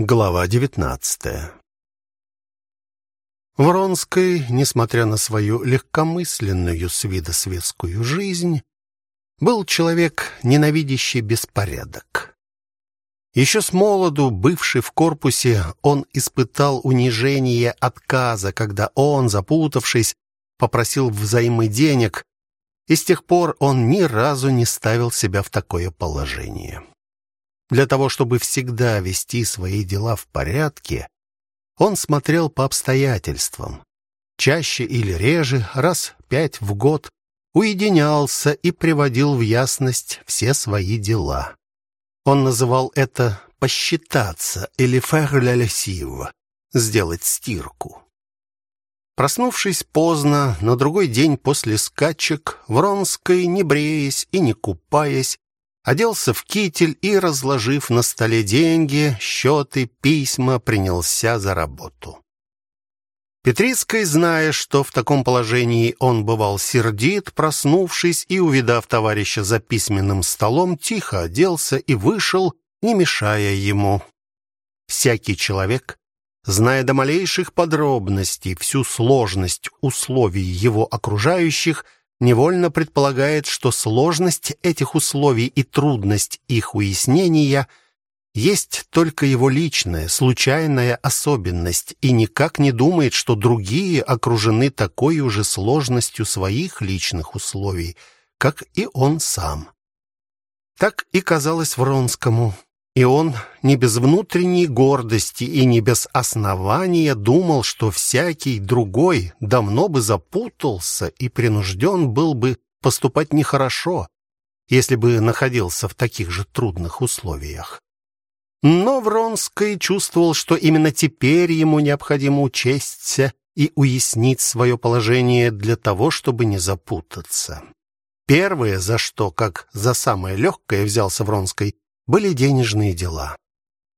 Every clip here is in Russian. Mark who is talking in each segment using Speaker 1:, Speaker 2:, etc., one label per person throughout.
Speaker 1: Глава 19. Вронской, несмотря на свою легкомысленную с вида светскую жизнь, был человек, ненавидящий беспорядок. Еще с молоду, бывший в корпусе, он испытал унижение отказа, когда он, запутавшись, попросил взаймы денег, и с тех пор он ни разу не ставил себя в такое положение. Для того, чтобы всегда вести свои дела в порядке, он смотрел по обстоятельствам. Чаще или реже, раз пять в год, уединялся и приводил в ясность все свои дела. Он называл это «посчитаться» или «faire la lessive» — «сделать стирку». Проснувшись поздно, на другой день после скачек, Вронской, не бреясь и не купаясь, оделся в китель и, разложив на столе деньги, счеты, письма, принялся за работу. Петрицкий, зная, что в таком положении он бывал сердит, проснувшись и увидав товарища за письменным столом, тихо оделся и вышел, не мешая ему. Всякий человек, зная до малейших подробностей всю сложность условий его окружающих, невольно предполагает, что сложность этих условий и трудность их уяснения есть только его личная, случайная особенность и никак не думает, что другие окружены такой же сложностью своих личных условий, как и он сам. Так и казалось Вронскому. И он не без внутренней гордости и не без основания думал, что всякий другой давно бы запутался и принужден был бы поступать нехорошо, если бы находился в таких же трудных условиях. Но Вронский чувствовал, что именно теперь ему необходимо учесть и уяснить свое положение для того, чтобы не запутаться. Первое, за что, как за самое легкое взялся Вронский, были денежные дела.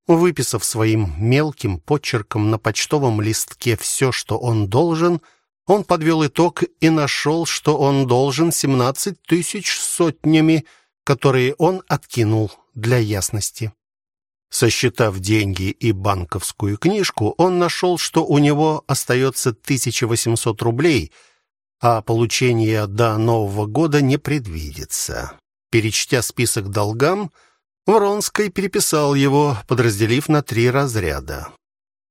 Speaker 1: Выписав своим мелким почерком на почтовом листке все, что он должен, он подвел итог и нашел, что он должен 17 тысяч сотнями, которые он откинул для ясности. Сосчитав деньги и банковскую книжку, он нашел, что у него остается 1800 рублей, а получение до Нового года не предвидится. Перечтя список долгам, Вронский переписал его, подразделив на три разряда.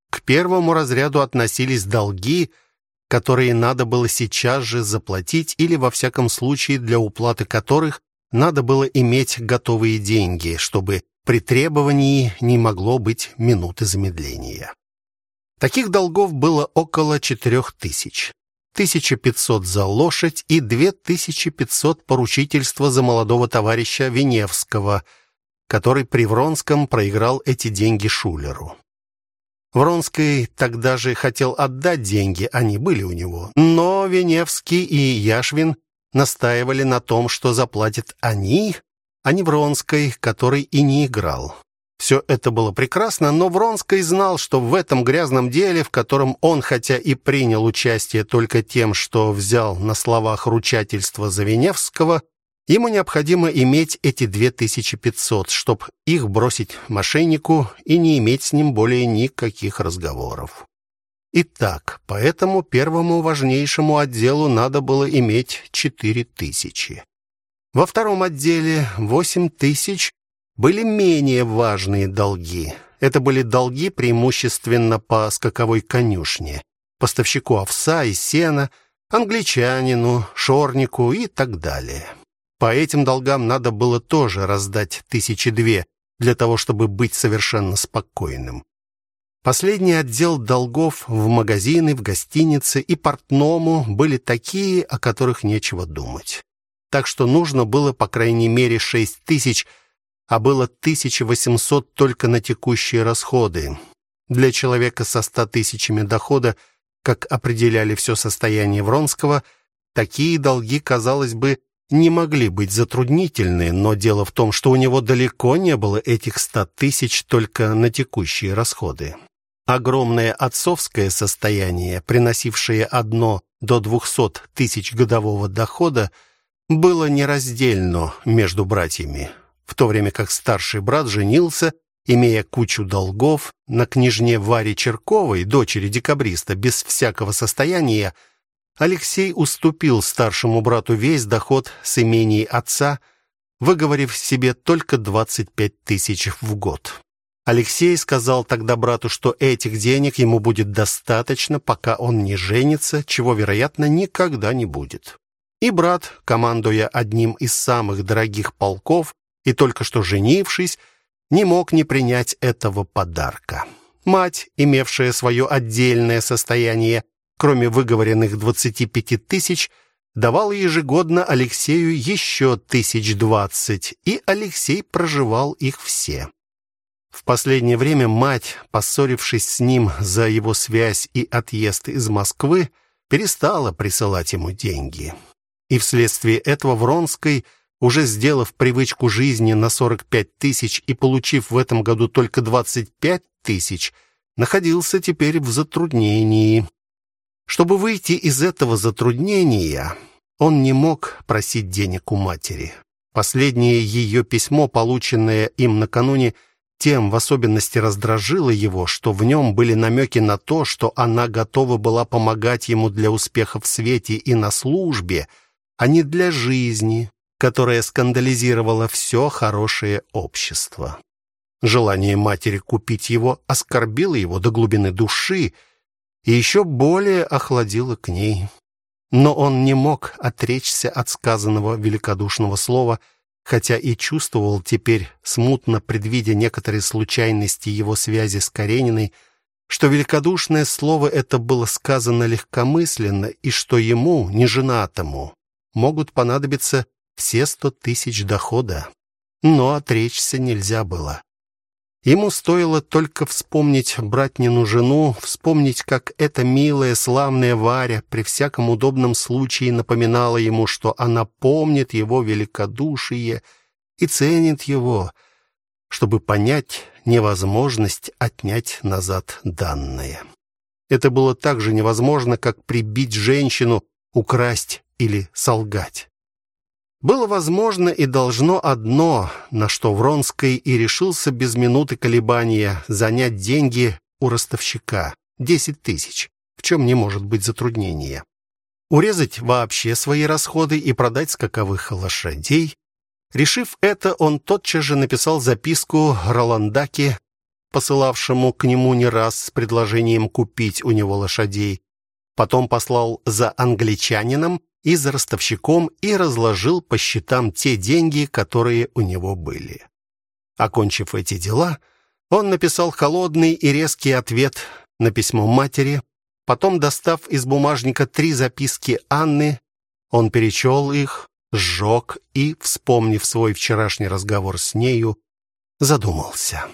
Speaker 1: К первому разряду относились долги, которые надо было сейчас же заплатить или во всяком случае для уплаты которых надо было иметь готовые деньги, чтобы при требовании не могло быть минуты замедления. Таких долгов было около четырех тысяч. 1500 за лошадь и 2500 поручительства за молодого товарища Веневского – который при Вронском проиграл эти деньги Шулеру. Вронский тогда же хотел отдать деньги, они были у него, но Веневский и Яшвин настаивали на том, что заплатят они, а не Вронский, который и не играл. Все это было прекрасно, но Вронский знал, что в этом грязном деле, в котором он хотя и принял участие только тем, что взял на словах ручательство за Веневского, Ему необходимо иметь эти 2500, чтобы их бросить мошеннику и не иметь с ним более никаких разговоров. Итак, по этому первому важнейшему отделу надо было иметь 4000. Во втором отделе 8000 были менее важные долги. Это были долги преимущественно по скаковой конюшне, поставщику овса и сена, англичанину, шорнику и так далее. По этим долгам надо было тоже раздать тысячи две, для того, чтобы быть совершенно спокойным. Последний отдел долгов в магазины, в гостинице и портному были такие, о которых нечего думать. Так что нужно было по крайней мере шесть тысяч, а было 1800 только на текущие расходы. Для человека со ста тысячами дохода, как определяли все состояние Вронского, такие долги, казалось бы, не могли быть затруднительны, но дело в том, что у него далеко не было этих ста тысяч только на текущие расходы. Огромное отцовское состояние, приносившее одно до двухсот тысяч годового дохода, было нераздельно между братьями, в то время как старший брат женился Имея кучу долгов, на княжне Варе Черковой, дочери декабриста, без всякого состояния, Алексей уступил старшему брату весь доход с имений отца, выговорив себе только 25 тысяч в год. Алексей сказал тогда брату, что этих денег ему будет достаточно, пока он не женится, чего, вероятно, никогда не будет. И брат, командуя одним из самых дорогих полков и только что женившись, не мог не принять этого подарка. Мать, имевшая свое отдельное состояние, кроме выговоренных 25 тысяч, давала ежегодно Алексею еще тысяч двадцать, и Алексей проживал их все. В последнее время мать, поссорившись с ним за его связь и отъезд из Москвы, перестала присылать ему деньги. И вследствие этого Вронской – уже сделав привычку жизни на 45 тысяч и получив в этом году только 25 тысяч, находился теперь в затруднении. Чтобы выйти из этого затруднения, он не мог просить денег у матери. Последнее ее письмо, полученное им накануне, тем в особенности раздражило его, что в нем были намеки на то, что она готова была помогать ему для успеха в свете и на службе, а не для жизни, которая скандализировала все хорошее общество. Желание матери купить его оскорбило его до глубины души и еще более охладило к ней. Но он не мог отречься от сказанного великодушного слова, хотя и чувствовал теперь, смутно предвидя некоторые случайности его связи с Карениной, что великодушное слово это было сказано легкомысленно и что ему, неженатому, могут понадобиться все сто тысяч дохода. Но отречься нельзя было. Ему стоило только вспомнить братнину жену, вспомнить, как эта милая, славная Варя при всяком удобном случае напоминала ему, что она помнит его великодушие и ценит его, чтобы понять невозможность отнять назад данное. Это было так же невозможно, как прибить женщину, украсть или солгать. Было возможно и должно одно, на что Вронский и решился без минуты колебания занять деньги у ростовщика десять тысяч, в чем не может быть затруднения. Урезать вообще свои расходы и продать скаковых лошадей. Решив это, он тотчас же написал записку Роландаке, посылавшему к нему не раз с предложением купить у него лошадей. Потом послал за англичанином, и за ростовщиком и разложил по счетам те деньги, которые у него были. Окончив эти дела, он написал холодный и резкий ответ на письмо матери, потом, достав из бумажника три записки Анны, он перечел их, сжег и, вспомнив свой вчерашний разговор с нею, задумался.